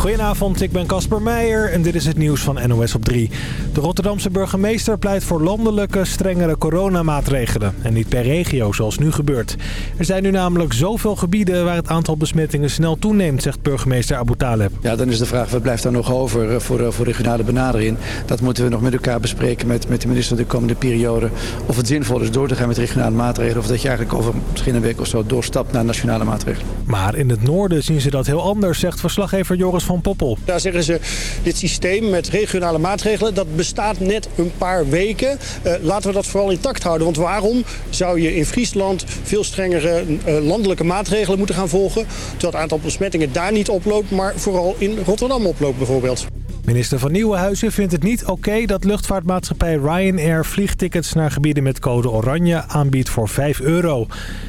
Goedenavond, ik ben Casper Meijer en dit is het nieuws van NOS op 3. De Rotterdamse burgemeester pleit voor landelijke, strengere coronamaatregelen. En niet per regio, zoals nu gebeurt. Er zijn nu namelijk zoveel gebieden waar het aantal besmettingen snel toeneemt, zegt burgemeester Abu Taleb. Ja, dan is de vraag, wat blijft daar nog over eh, voor, eh, voor regionale benadering? Dat moeten we nog met elkaar bespreken met, met de minister de komende periode. Of het zinvol is door te gaan met regionale maatregelen. Of dat je eigenlijk over misschien een week of zo doorstapt naar nationale maatregelen. Maar in het noorden zien ze dat heel anders, zegt verslaggever Joris van Poppel. Daar zeggen ze, dit systeem met regionale maatregelen, dat bestaat net een paar weken. Uh, laten we dat vooral intact houden. Want waarom zou je in Friesland veel strengere uh, landelijke maatregelen moeten gaan volgen... terwijl het aantal besmettingen daar niet oploopt, maar vooral in Rotterdam oploopt bijvoorbeeld. Minister van Nieuwenhuizen vindt het niet oké dat luchtvaartmaatschappij Ryanair vliegtickets naar gebieden met code oranje aanbiedt voor 5 euro.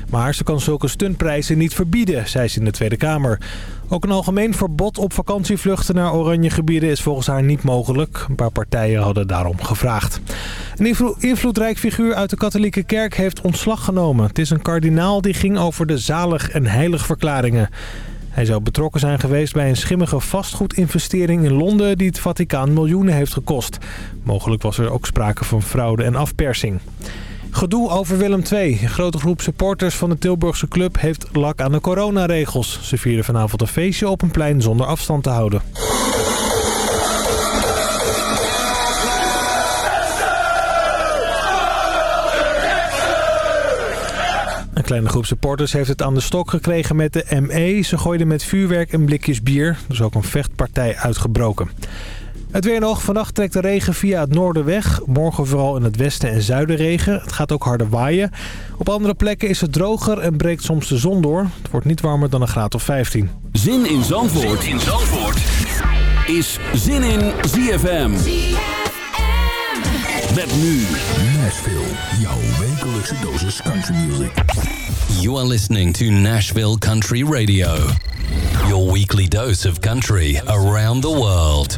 Maar ze kan zulke stuntprijzen niet verbieden, zei ze in de Tweede Kamer. Ook een algemeen verbod op vakantievluchten naar oranje gebieden is volgens haar niet mogelijk. Een paar partijen hadden daarom gevraagd. Een invloedrijk figuur uit de katholieke kerk heeft ontslag genomen. Het is een kardinaal die ging over de zalig- en heiligverklaringen. Hij zou betrokken zijn geweest bij een schimmige vastgoedinvestering in Londen... die het Vaticaan miljoenen heeft gekost. Mogelijk was er ook sprake van fraude en afpersing. Gedoe over Willem II. Een grote groep supporters van de Tilburgse club heeft lak aan de coronaregels. Ze vierden vanavond een feestje op een plein zonder afstand te houden. Een kleine groep supporters heeft het aan de stok gekregen met de ME. Ze gooiden met vuurwerk en blikjes bier. Er is ook een vechtpartij uitgebroken. Het weer nog. Vannacht trekt de regen via het noorden weg. Morgen vooral in het westen en zuiden regen. Het gaat ook harder waaien. Op andere plekken is het droger en breekt soms de zon door. Het wordt niet warmer dan een graad of 15. Zin in Zandvoort, zin in Zandvoort. is Zin in ZFM. ZFM. Met nu Nashville, jouw wekelijkse dosis country music. You are listening to Nashville Country Radio. Your weekly dose of country around the world.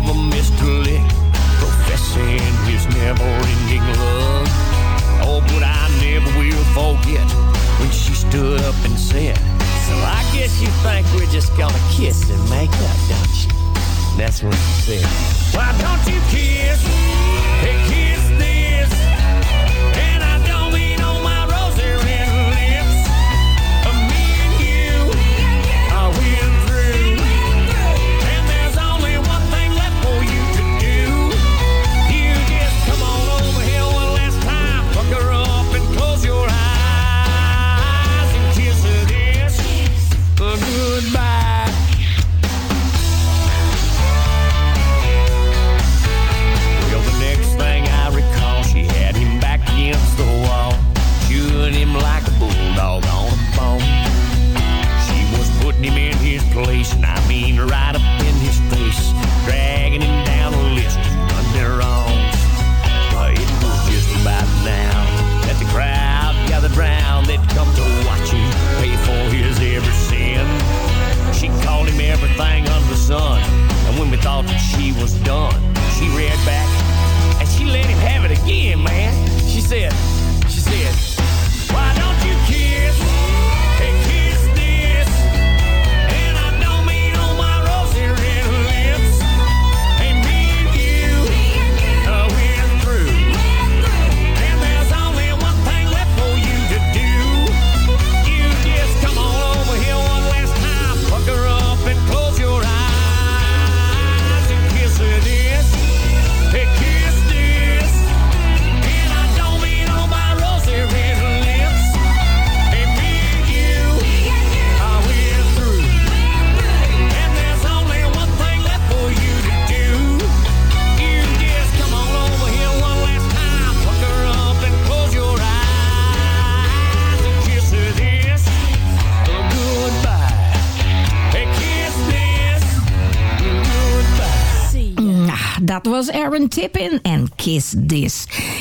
never missed a lick, professing his never-ending love. Oh, but I never will forget when she stood up and said, So I guess you think we're just gonna kiss and make up, don't you? That's what she said. Why don't you kiss?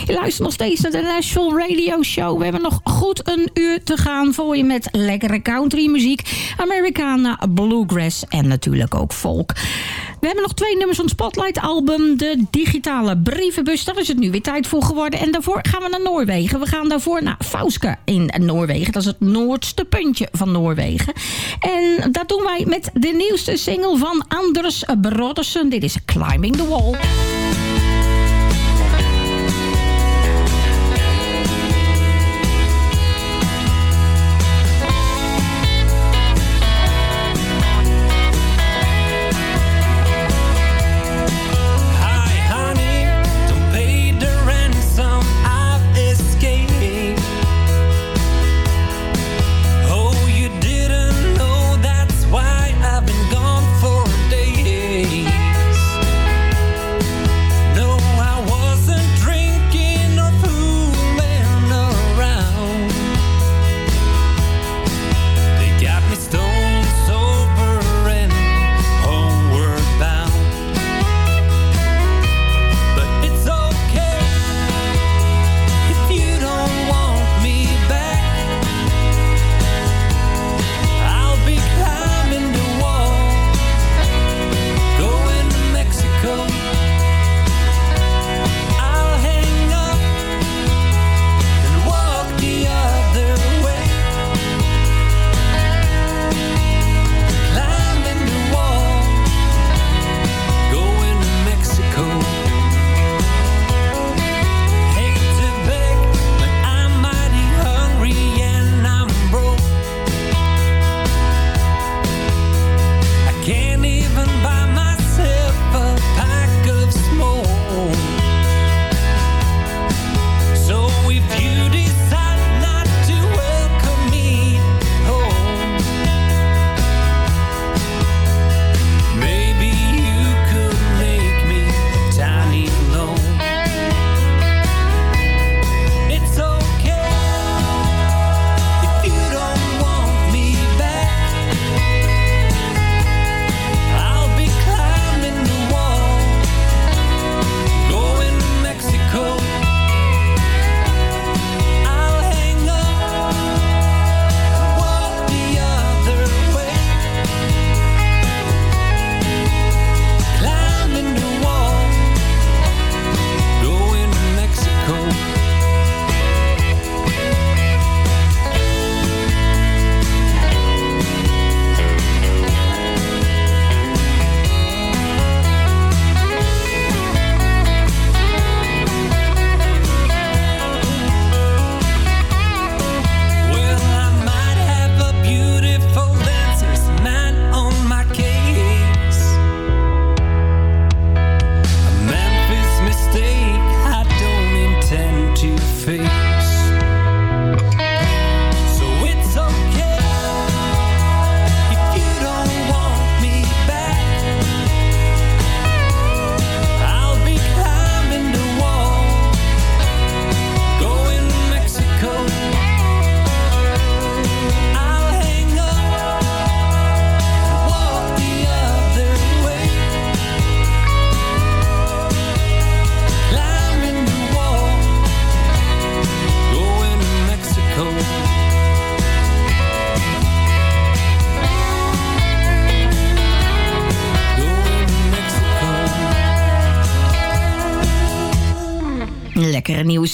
Je luistert nog steeds naar de Nashville Radio Show. We hebben nog goed een uur te gaan voor je met lekkere country muziek. Americana, bluegrass en natuurlijk ook folk. We hebben nog twee nummers van Spotlight album. De digitale brievenbus, daar is het nu weer tijd voor geworden. En daarvoor gaan we naar Noorwegen. We gaan daarvoor naar Fauske in Noorwegen. Dat is het noordste puntje van Noorwegen. En dat doen wij met de nieuwste single van Anders Broddersen. Dit is Climbing the Wall.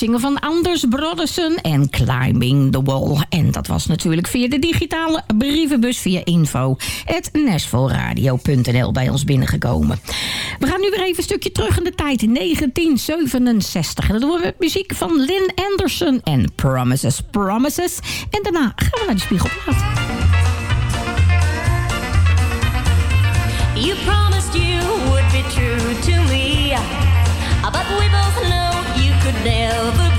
Single van Anders Broddersen en Climbing the Wall. En dat was natuurlijk via de digitale brievenbus via info bij ons binnengekomen. We gaan nu weer even een stukje terug in de tijd, in 1967. En dat doen we met muziek van Lynn Anderson en Promises, Promises. En daarna gaan we naar de Spiegelplaat. You promised you would be true to me, never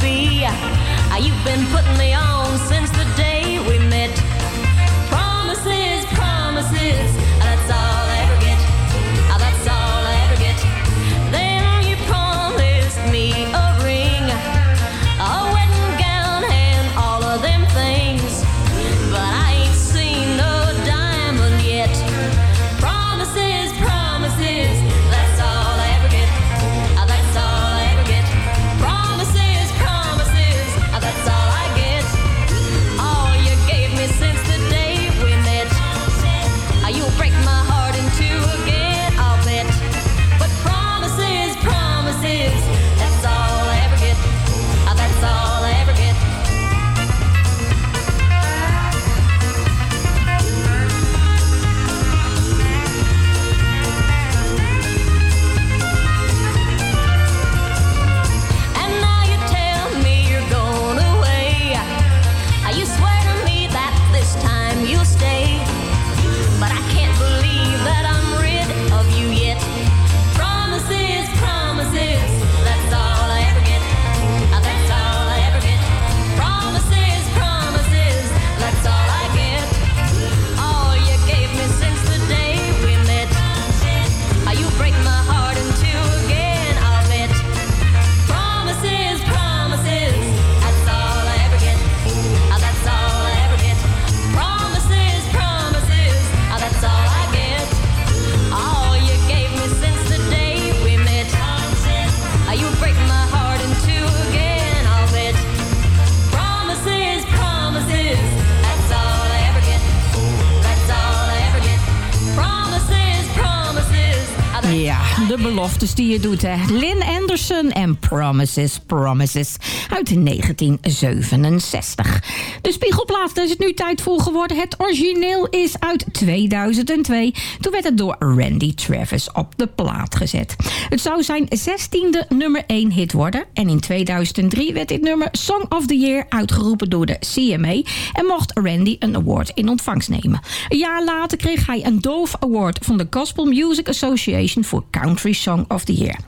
beloftes die je doet. Hè. Lynn En Promises, Promises uit 1967. De spiegelplaat, is het nu tijd voor geworden. Het origineel is uit 2002. Toen werd het door Randy Travis op de plaat gezet. Het zou zijn 16e nummer 1 hit worden. En in 2003 werd dit nummer Song of the Year uitgeroepen door de CMA. En mocht Randy een award in ontvangst nemen. Een jaar later kreeg hij een Dove Award van de Gospel Music Association voor Country Song of the Year.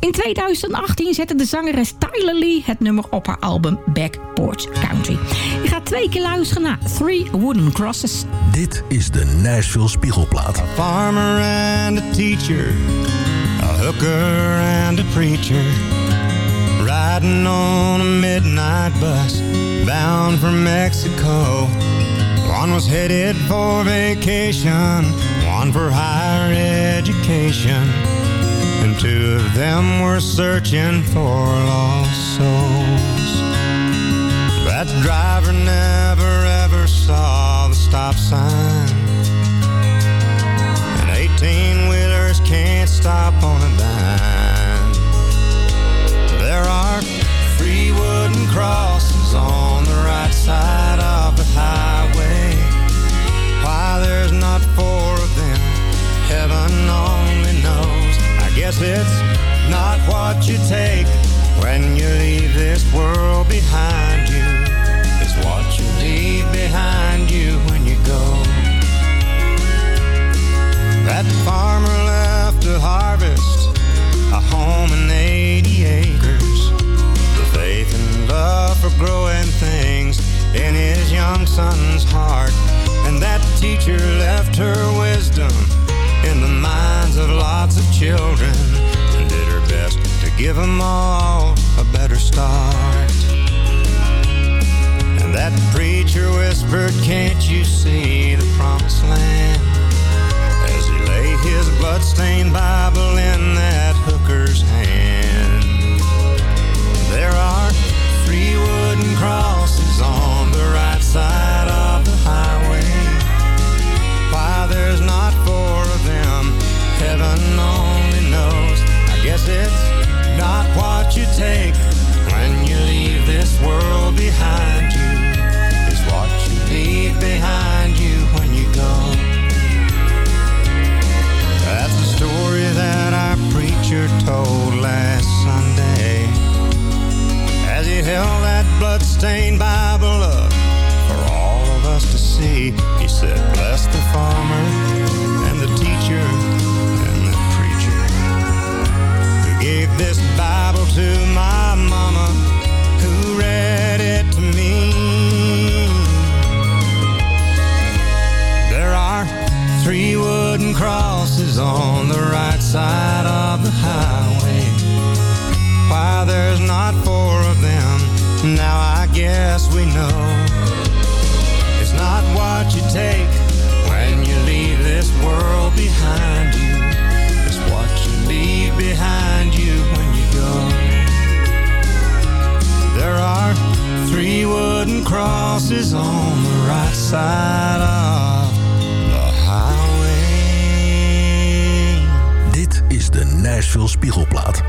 In 2018 zette de zangeres Tyler Lee het nummer op haar album Back Porch Country. Je gaat twee keer luisteren naar Three Wooden Crosses. Dit is de Nashville Spiegelplaat. A farmer and a teacher, a hooker and a preacher, riding on a midnight bus bound for Mexico. One was headed for vacation, one for higher education, and two of them were searching for lost souls. That driver never ever saw the stop sign. And 18-wheelers can't stop on a dime. There are three wooden crosses on the right side of the highway. Why there's not four of them, heaven knows. It's not what you take when you leave this world behind you. It's what you leave behind you when you go. That farmer left to harvest a home and 80 acres. The faith and love for growing things in his young son's heart. And that teacher left her wisdom in the minds of lots of children best to give them all a better start. And that preacher whispered, Can't you see the promised land? As he lay his bloodstained Bible in that hooker's hand. There are three wooden crosses guess it's not what you take when you leave this world behind you. It's what you leave behind you when you go. That's the story that our preacher told last Sunday as he held that bloodstained Bible up for all of us to see. He said, Bless the farmer and the teacher this Bible to my mama who read it to me. There are three wooden crosses on the right side of the highway. Why there's not four of them, now I guess we know. It's not what you take when you leave this world behind you. Leave behind you when you go. There are three wooden crosses on the right side of the highway. Dit is de Nashville Spiegelplaat.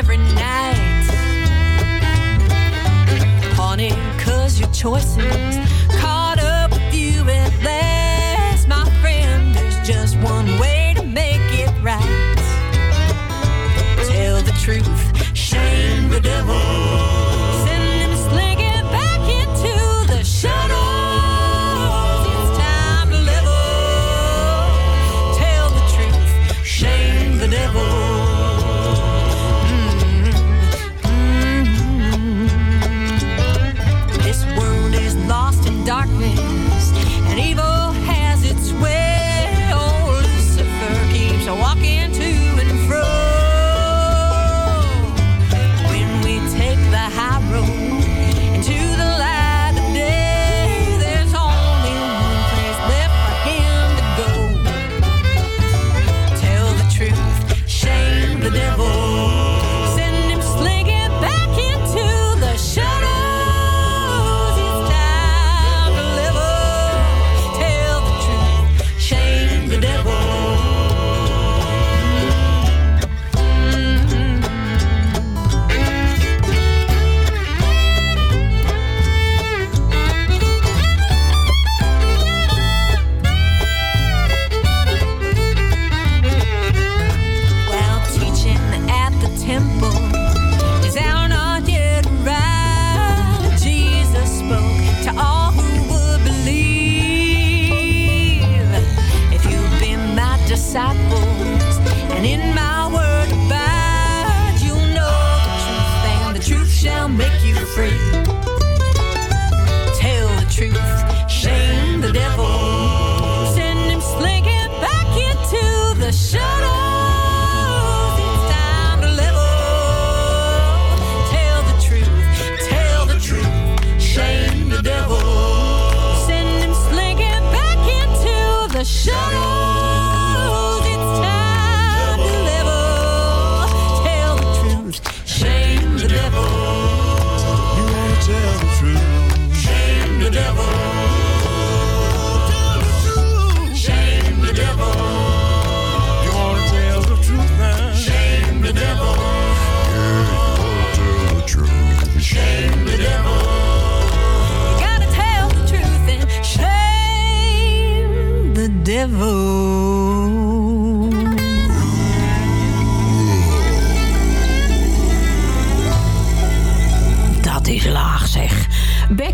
Every night? Honey, cause your choices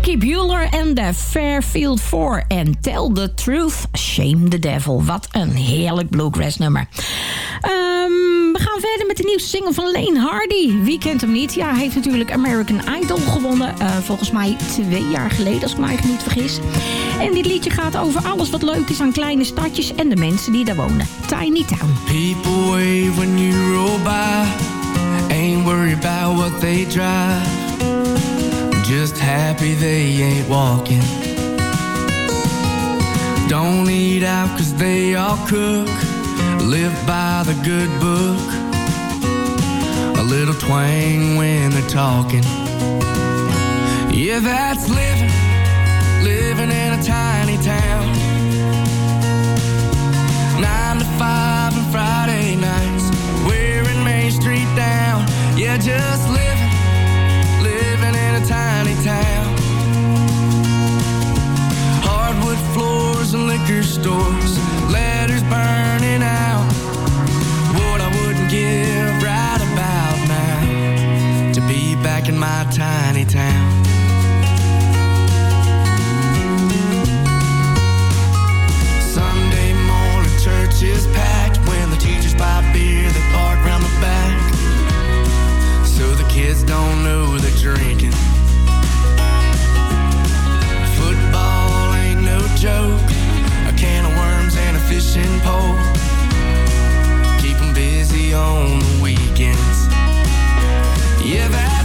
Becky Bueller en de Fairfield 4 en Tell the Truth, Shame the Devil. Wat een heerlijk bluegrass nummer. Ehm, we gaan verder met de nieuwste single van Lane Hardy. Wie kent hem niet? Ja, hij heeft natuurlijk American Idol gewonnen. eh, volgens mij twee jaar geleden, als ik me niet vergis. En dit liedje gaat over alles wat leuk is aan kleine stadjes en de mensen die daar wonen. Tiny Town. People wave when you roll by. Ain't worried about what they drive. Just happy they ain't walking. Don't eat out cause they all cook. Live by the good book. A little twang when they're talking. Yeah, that's living. Living in a tiny town. Nine to five and Friday liquor stores. Letters burning out. What I wouldn't give right about now. To be back in my tiny town. Sunday morning church is packed when the teachers buy beer they park round the back so the kids don't know they're drinking football fishing pole. Keep busy on the weekends. Yeah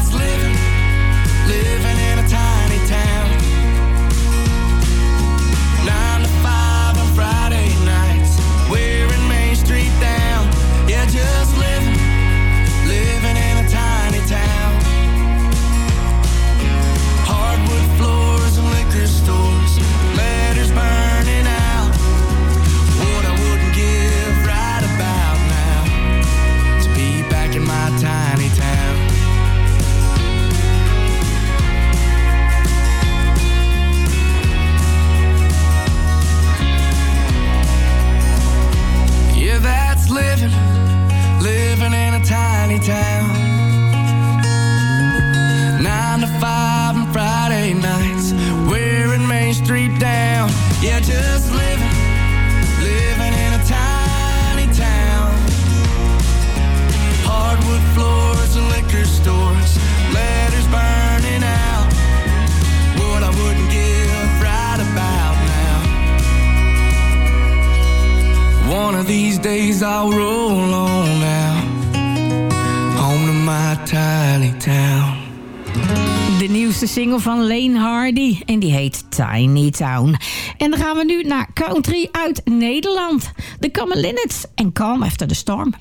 days roll on. Home to my tiny town. De nieuwste single van Lane Hardy en die heet Tiny Town. En dan gaan we nu naar country uit Nederland. De Common en Calm After the Storm.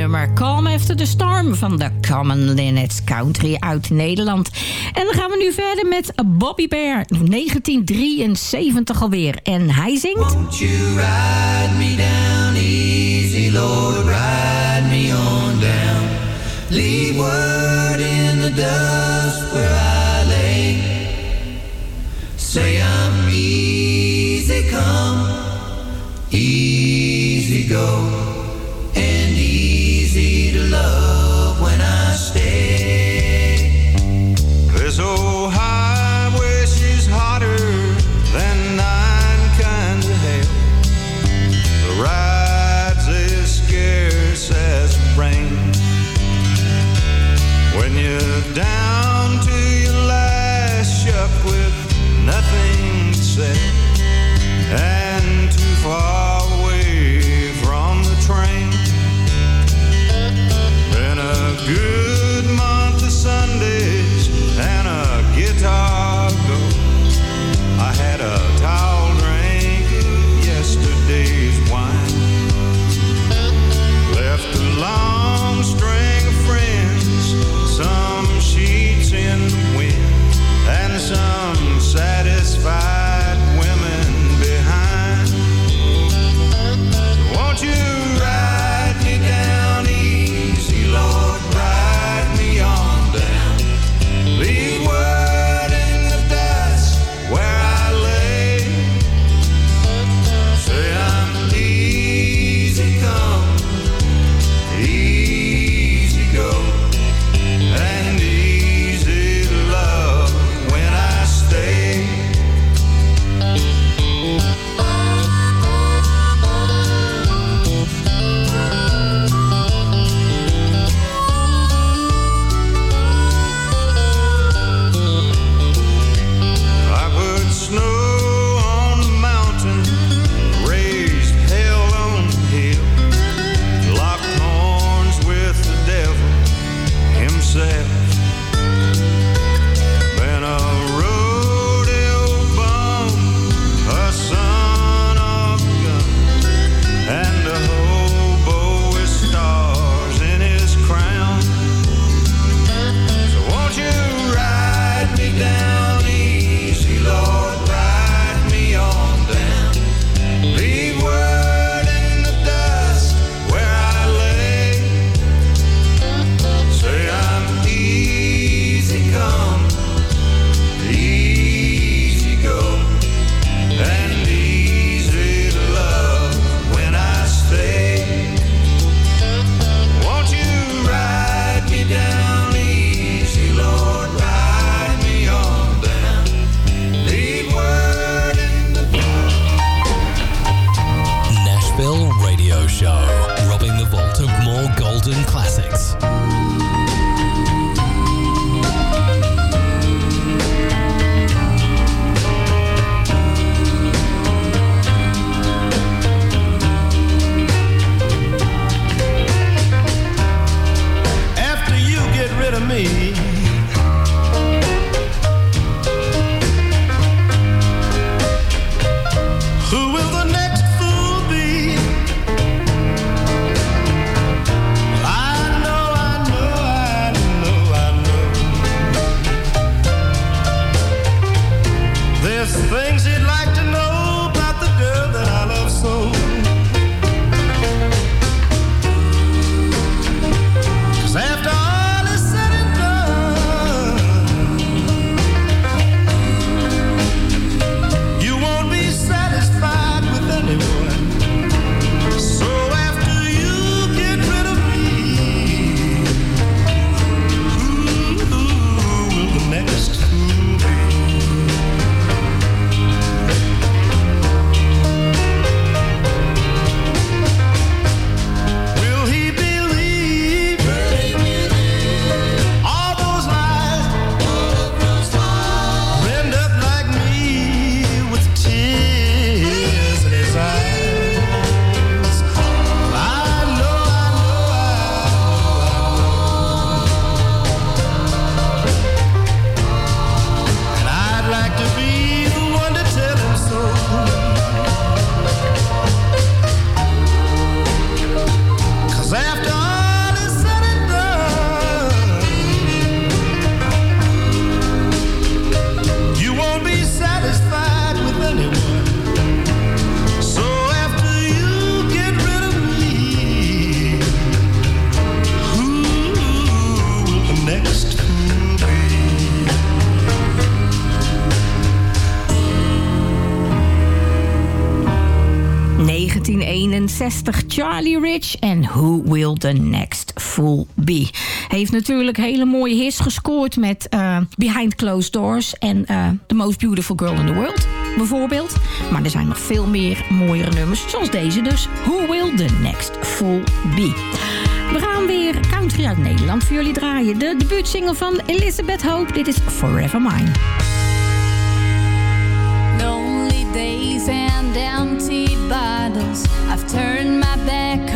nummer Calm After the Storm van de Common Linnets Country uit Nederland. En dan gaan we nu verder met Bobby Bear, 1973 alweer. En hij zingt... Won't you ride me down easy, Lord, ride me on down. Leeward in the dust where I lay. Say I'm easy come, easy go. 1961 Charlie Rich en Who Will the Next Fool Be. Heeft natuurlijk hele mooie hits gescoord met eh, Behind Closed Doors en eh, The Most Beautiful Girl in the World bijvoorbeeld. Maar er zijn nog veel meer mooiere nummers, zoals deze dus. Who Will the Next Fool Be. We gaan weer country uit Nederland voor jullie draaien. De debuutsingle van Elizabeth Hope. Dit is Forever Mine. And empty bottles. I've turned my back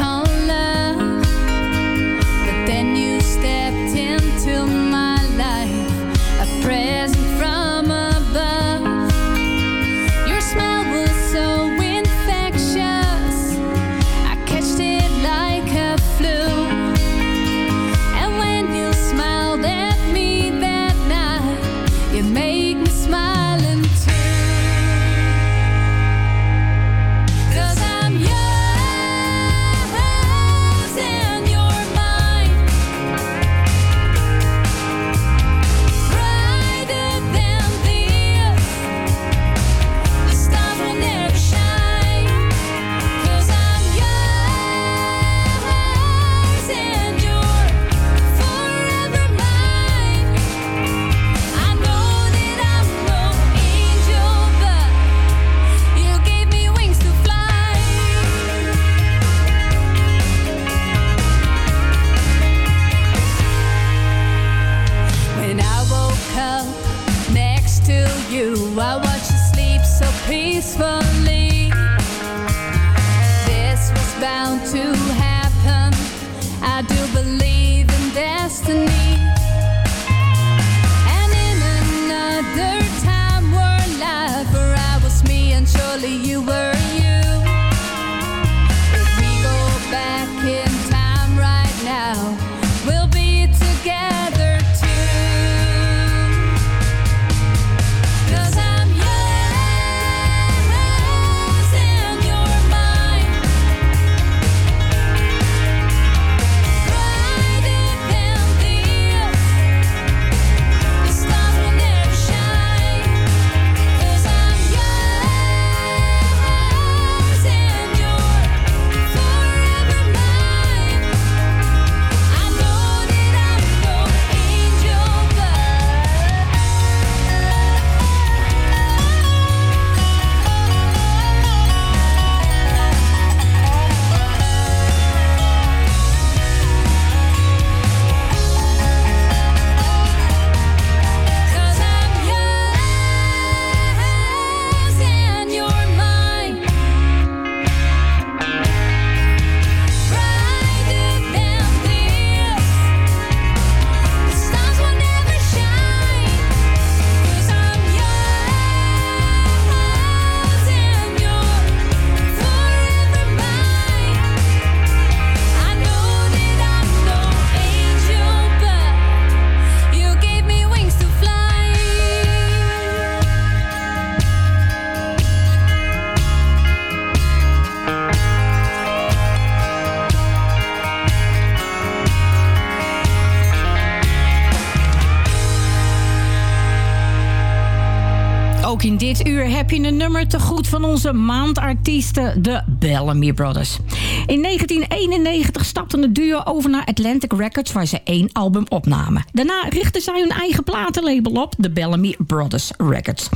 onze maandartiesten, de Bellamy Brothers. In 1991 stapte het duo over naar Atlantic Records, waar ze één album opnamen. Daarna richtten zij hun eigen platenlabel op, de Bellamy Brothers Records.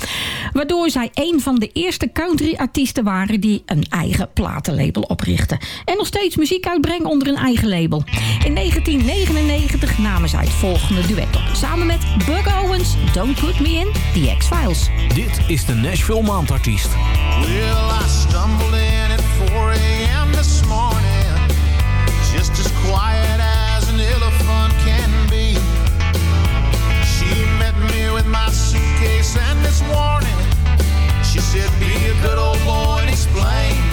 Waardoor zij een van de eerste country-artiesten waren die een eigen platenlabel oprichten. En nog steeds muziek uitbrengen onder hun eigen label. In 1999 namen zij het volgende duet op. Samen met Buck Owens, Don't Put Me In, The X-Files. Dit is de Nashville Maandartiest. Well, I warning. She said, Be a good old boy and explain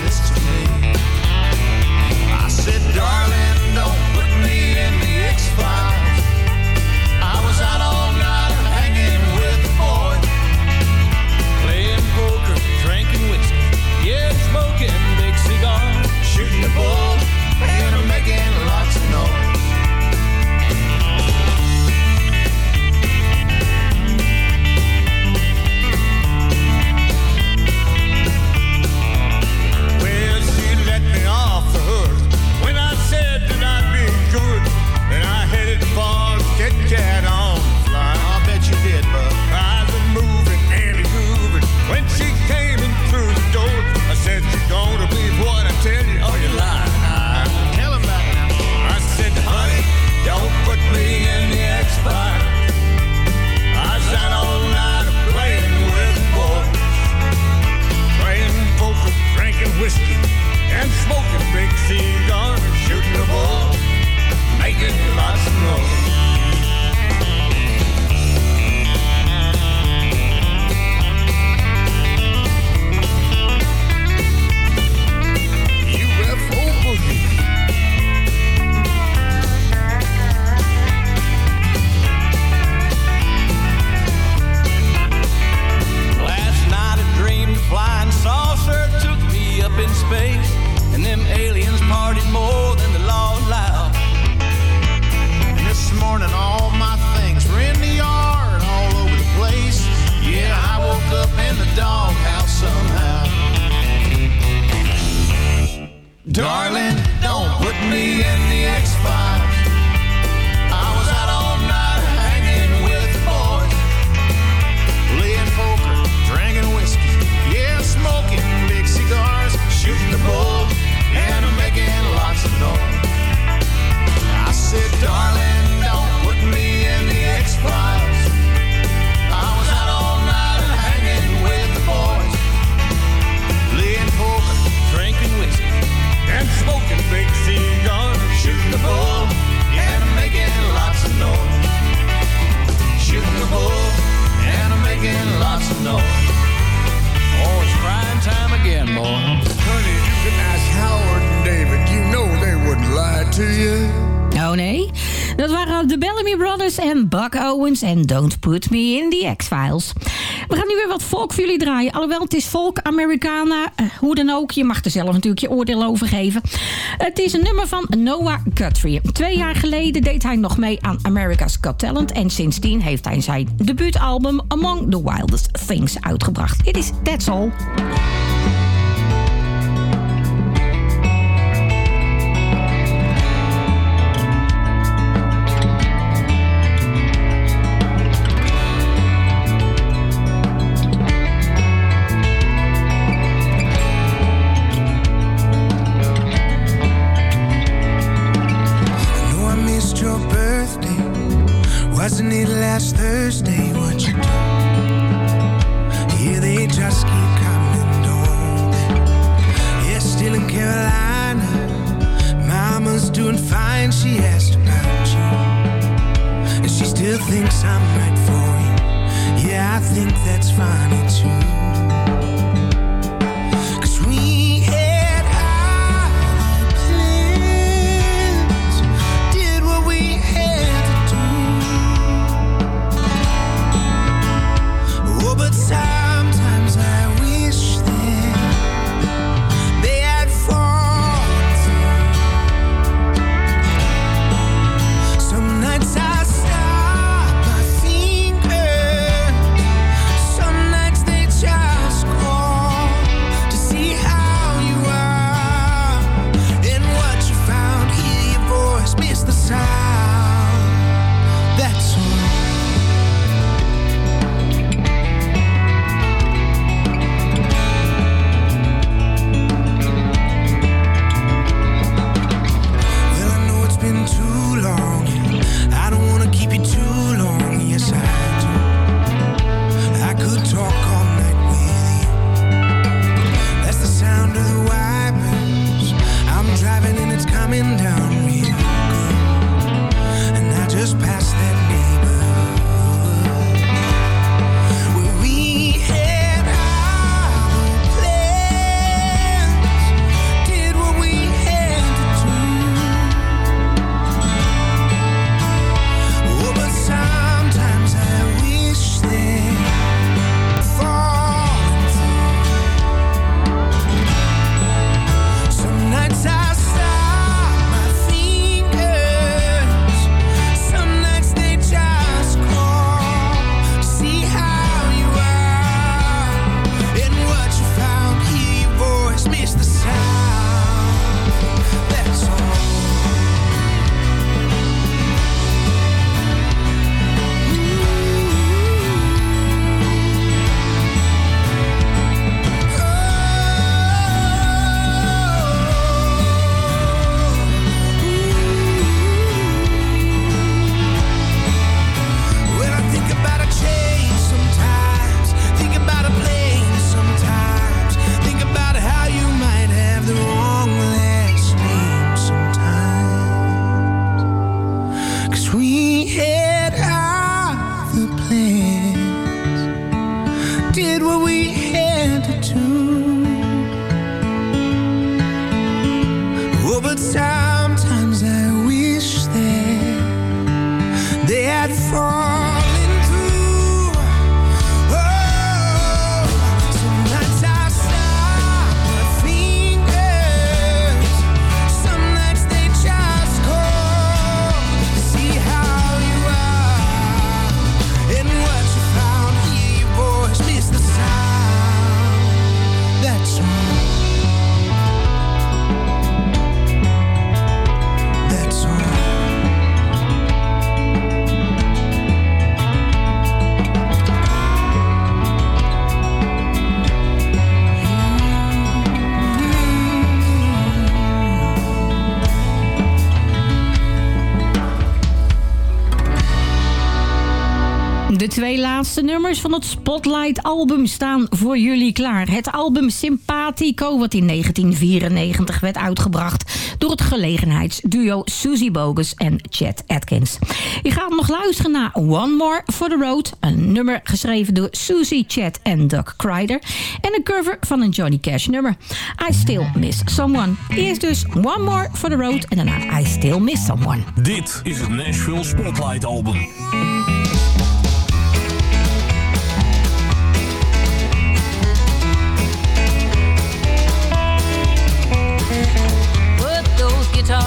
And en Don't Put Me in the X-Files. We gaan nu weer wat volk voor jullie draaien. Alhoewel, het is volk, Americana, eh, hoe dan ook. Je mag er zelf natuurlijk je oordeel over geven. Het is een nummer van Noah Guthrie. Twee jaar geleden deed hij nog mee aan America's Got Talent... en sindsdien heeft hij zijn debuutalbum Among the Wildest Things uitgebracht. Dit is That's All. De laatste nummers van het Spotlight-album staan voor jullie klaar. Het album Simpatico, wat in 1994 werd uitgebracht... door het gelegenheidsduo Susie Bogus en Chet Atkins. Je gaat nog luisteren naar One More for the Road... een nummer geschreven door Susie, Chet en Doug Crider... en een cover van een Johnny Cash nummer. I Still Miss Someone. Eerst dus One More for the Road en daarna I Still Miss Someone. Dit is het Nashville Spotlight-album.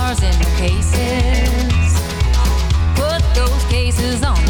cars in cases. Put those cases on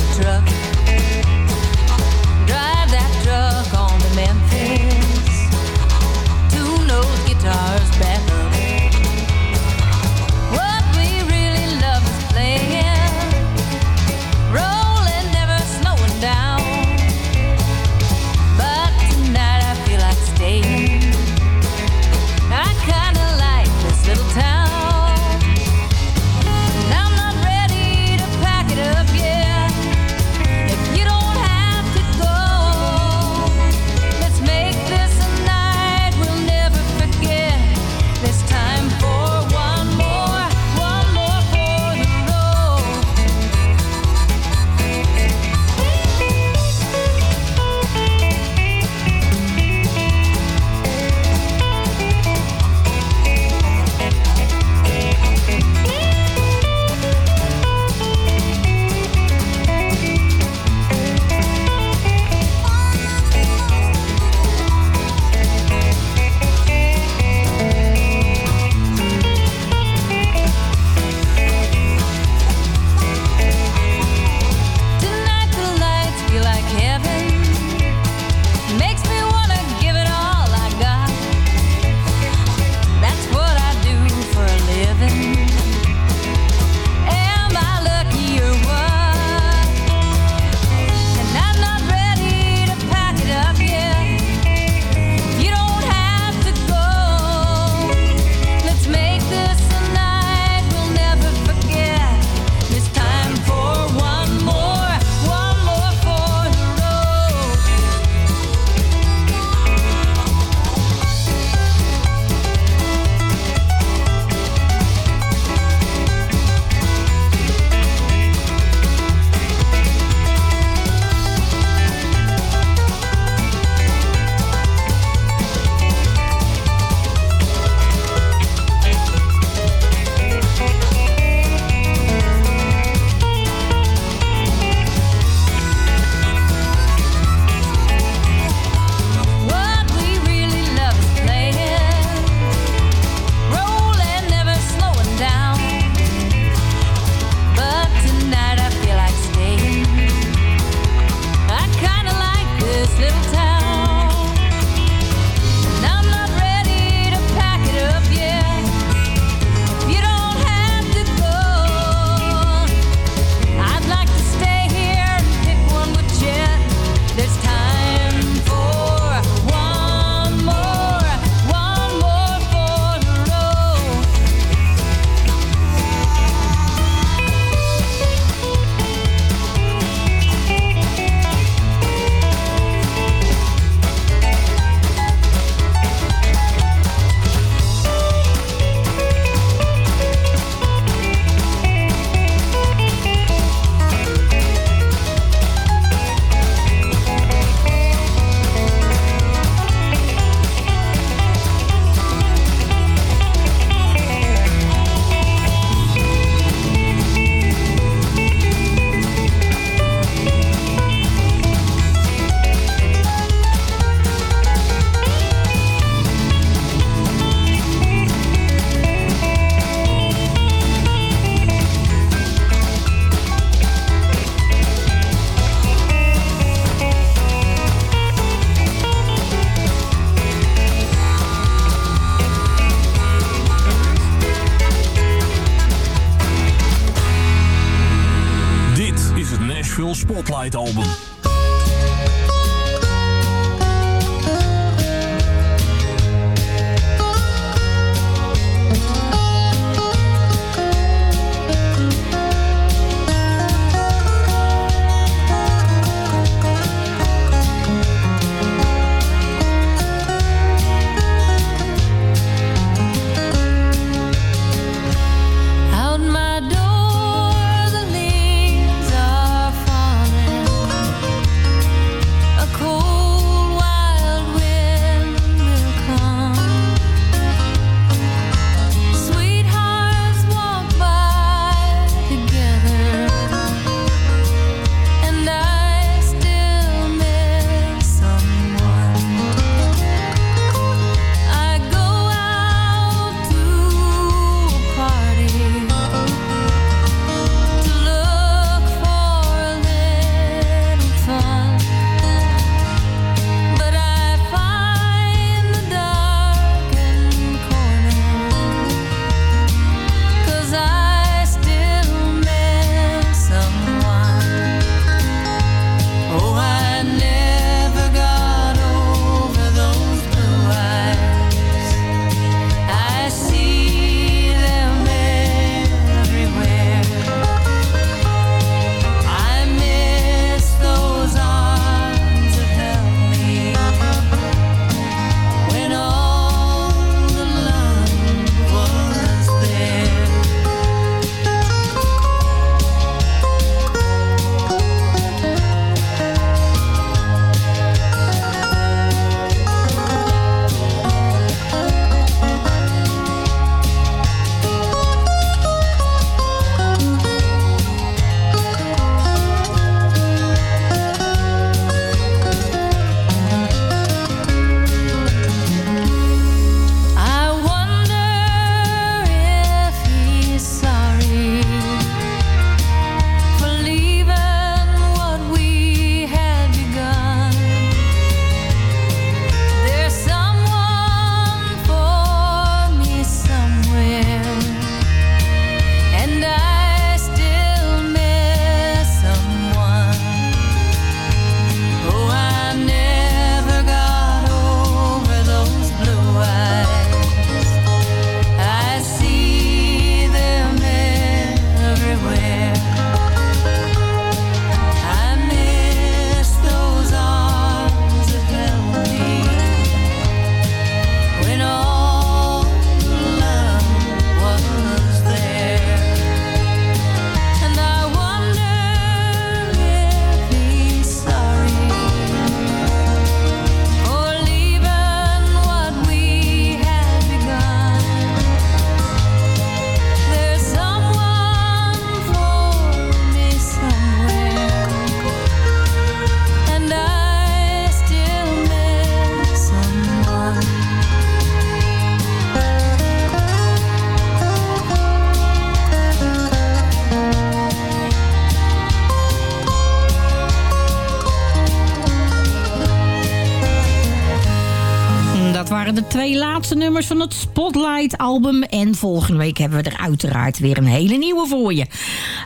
van het Spotlight album. En volgende week hebben we er uiteraard weer een hele nieuwe voor je.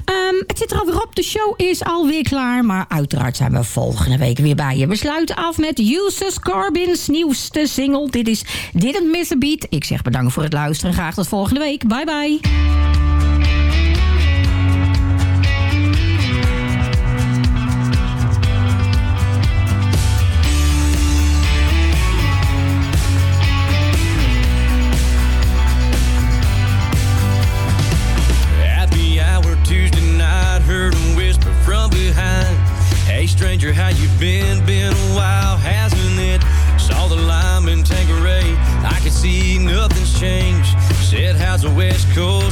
Ehm, het zit er alweer op. De show is alweer klaar. Maar uiteraard zijn we volgende week weer bij je. We sluiten af met Eustace Corbins nieuwste single. Dit is Didn't Miss a Beat. Ik zeg bedankt voor het luisteren. Graag tot volgende week. Bye bye. cool